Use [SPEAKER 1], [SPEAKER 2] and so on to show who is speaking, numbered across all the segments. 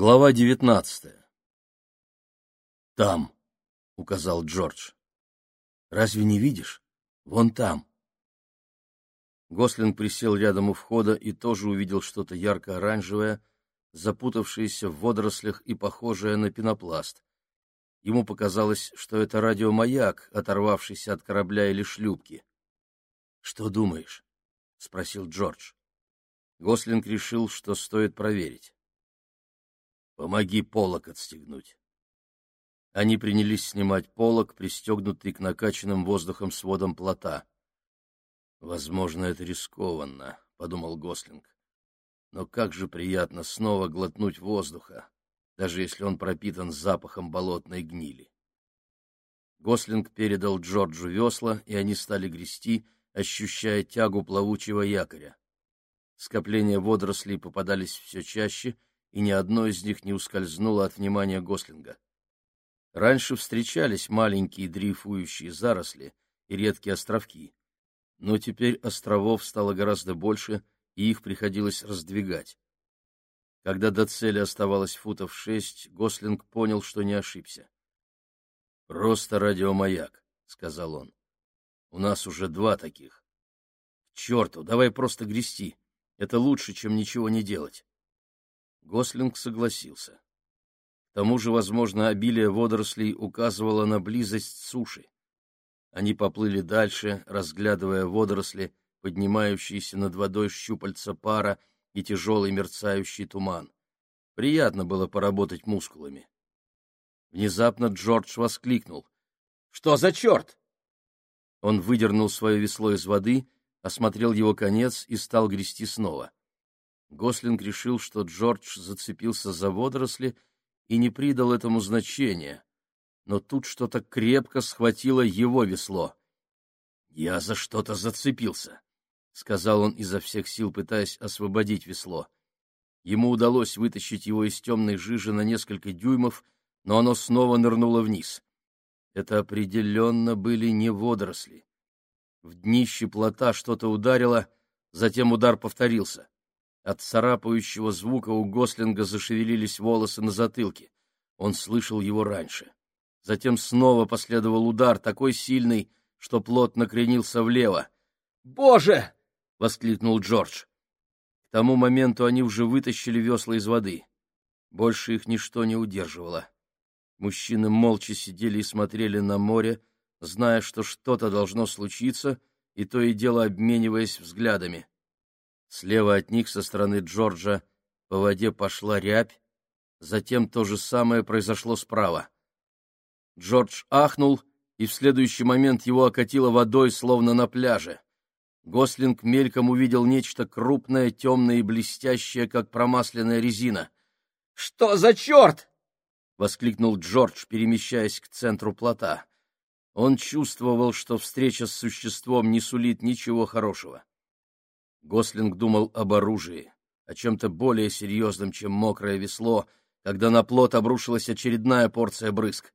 [SPEAKER 1] Глава девятнадцатая. «Там», — указал Джордж. «Разве не видишь? Вон там». Гослинг присел рядом у входа и тоже увидел что-то ярко-оранжевое, запутавшееся в водорослях и похожее на пенопласт. Ему показалось, что это радиомаяк, оторвавшийся от корабля или шлюпки. «Что думаешь?» — спросил Джордж. Гослинг решил, что стоит проверить. Помоги полок отстегнуть. Они принялись снимать полок, пристегнутый к накачанным воздухом сводам плота. «Возможно, это рискованно», — подумал Гослинг. «Но как же приятно снова глотнуть воздуха, даже если он пропитан запахом болотной гнили». Гослинг передал Джорджу весла, и они стали грести, ощущая тягу плавучего якоря. Скопления водорослей попадались все чаще — и ни одно из них не ускользнуло от внимания Гослинга. Раньше встречались маленькие дрейфующие заросли и редкие островки, но теперь островов стало гораздо больше, и их приходилось раздвигать. Когда до цели оставалось футов шесть, Гослинг понял, что не ошибся. «Просто радиомаяк», — сказал он. «У нас уже два таких. К черту, давай просто грести. Это лучше, чем ничего не делать». Гослинг согласился. К тому же, возможно, обилие водорослей указывало на близость суши. Они поплыли дальше, разглядывая водоросли, поднимающиеся над водой щупальца пара и тяжелый мерцающий туман. Приятно было поработать мускулами. Внезапно Джордж воскликнул. — Что за черт? Он выдернул свое весло из воды, осмотрел его конец и стал грести снова. Гослинг решил, что Джордж зацепился за водоросли и не придал этому значения, но тут что-то крепко схватило его весло. «Я за что-то зацепился», — сказал он изо всех сил, пытаясь освободить весло. Ему удалось вытащить его из темной жижи на несколько дюймов, но оно снова нырнуло вниз. Это определенно были не водоросли. В днище плота что-то ударило, затем удар повторился. От царапающего звука у Гослинга зашевелились волосы на затылке. Он слышал его раньше. Затем снова последовал удар, такой сильный, что плот накренился влево. «Боже!» — воскликнул Джордж. К тому моменту они уже вытащили весла из воды. Больше их ничто не удерживало. Мужчины молча сидели и смотрели на море, зная, что что-то должно случиться, и то и дело обмениваясь взглядами. Слева от них со стороны Джорджа по воде пошла рябь, затем то же самое произошло справа. Джордж ахнул, и в следующий момент его окатило водой, словно на пляже. Гослинг мельком увидел нечто крупное, темное и блестящее, как промасленная резина. «Что за черт?» — воскликнул Джордж, перемещаясь к центру плота. Он чувствовал, что встреча с существом не сулит ничего хорошего. Гослинг думал об оружии, о чем-то более серьезном, чем мокрое весло, когда на плот обрушилась очередная порция брызг.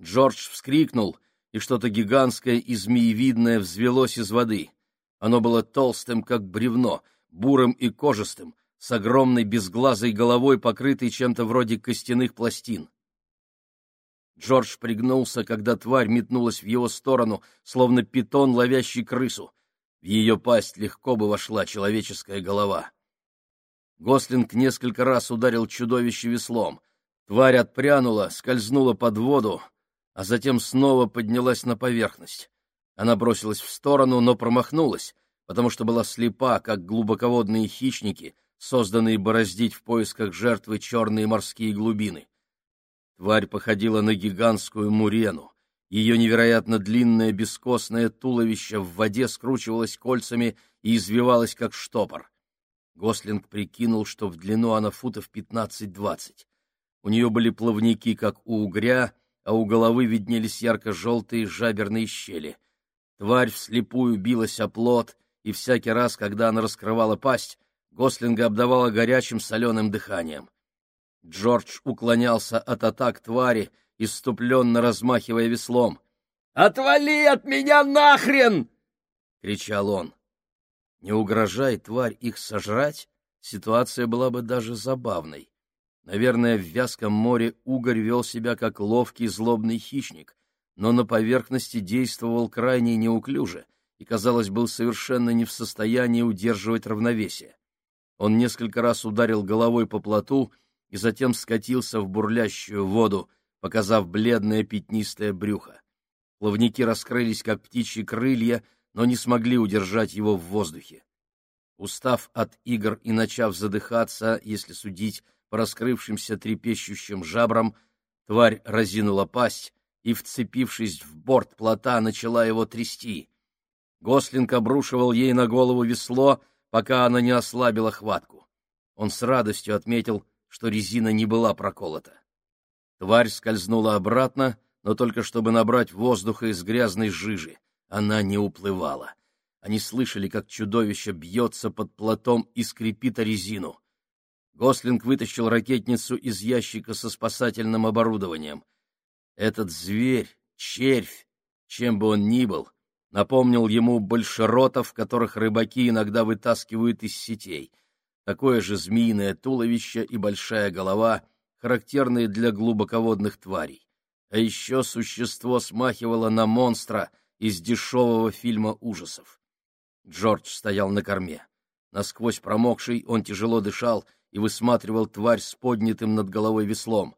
[SPEAKER 1] Джордж вскрикнул, и что-то гигантское и змеевидное взвелось из воды. Оно было толстым, как бревно, бурым и кожистым, с огромной безглазой головой, покрытой чем-то вроде костяных пластин. Джордж пригнулся, когда тварь метнулась в его сторону, словно питон, ловящий крысу. В ее пасть легко бы вошла человеческая голова. Гослинг несколько раз ударил чудовище веслом. Тварь отпрянула, скользнула под воду, а затем снова поднялась на поверхность. Она бросилась в сторону, но промахнулась, потому что была слепа, как глубоководные хищники, созданные бороздить в поисках жертвы черные морские глубины. Тварь походила на гигантскую мурену. Ее невероятно длинное бескостное туловище в воде скручивалось кольцами и извивалось, как штопор. Гослинг прикинул, что в длину она футов пятнадцать-двадцать. У нее были плавники, как у угря, а у головы виднелись ярко-желтые жаберные щели. Тварь вслепую билась о плот, и всякий раз, когда она раскрывала пасть, Гослинга обдавала горячим соленым дыханием. Джордж уклонялся от атак твари, иступленно размахивая веслом. «Отвали от меня нахрен!» — кричал он. Не угрожай, тварь, их сожрать, ситуация была бы даже забавной. Наверное, в вязком море угорь вел себя как ловкий злобный хищник, но на поверхности действовал крайне неуклюже и, казалось, был совершенно не в состоянии удерживать равновесие. Он несколько раз ударил головой по плоту и затем скатился в бурлящую воду, показав бледное пятнистое брюхо. Плавники раскрылись, как птичьи крылья, но не смогли удержать его в воздухе. Устав от игр и начав задыхаться, если судить по раскрывшимся трепещущим жабрам, тварь разинула пасть и, вцепившись в борт плота, начала его трясти. Гослинг обрушивал ей на голову весло, пока она не ослабила хватку. Он с радостью отметил, что резина не была проколота. Тварь скользнула обратно, но только чтобы набрать воздуха из грязной жижи. Она не уплывала. Они слышали, как чудовище бьется под плотом и скрипит о резину. Гослинг вытащил ракетницу из ящика со спасательным оборудованием. Этот зверь, червь, чем бы он ни был, напомнил ему большеротов, которых рыбаки иногда вытаскивают из сетей. Такое же змеиное туловище и большая голова, характерные для глубоководных тварей. А еще существо смахивало на монстра из дешевого фильма ужасов. Джордж стоял на корме. Насквозь промокший, он тяжело дышал и высматривал тварь с поднятым над головой веслом.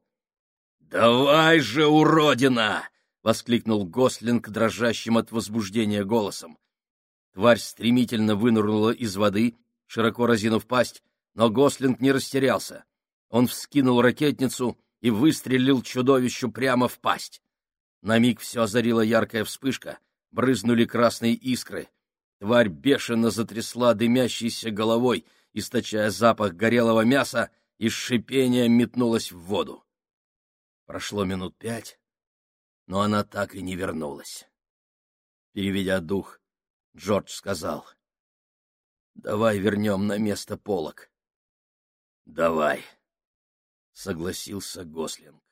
[SPEAKER 1] «Давай же, уродина!» — воскликнул Гослинг дрожащим от возбуждения голосом. Тварь стремительно вынырнула из воды, широко разинув пасть, но Гослинг не растерялся. Он вскинул ракетницу и выстрелил чудовищу прямо в пасть. На миг все озарила яркая вспышка, брызнули красные искры. Тварь бешено затрясла дымящейся головой, источая запах горелого мяса, и с шипением метнулась в воду. Прошло минут пять, но она так и не вернулась. Переведя дух, Джордж сказал, «Давай вернем на место полок». «Давай», — согласился Гослинг.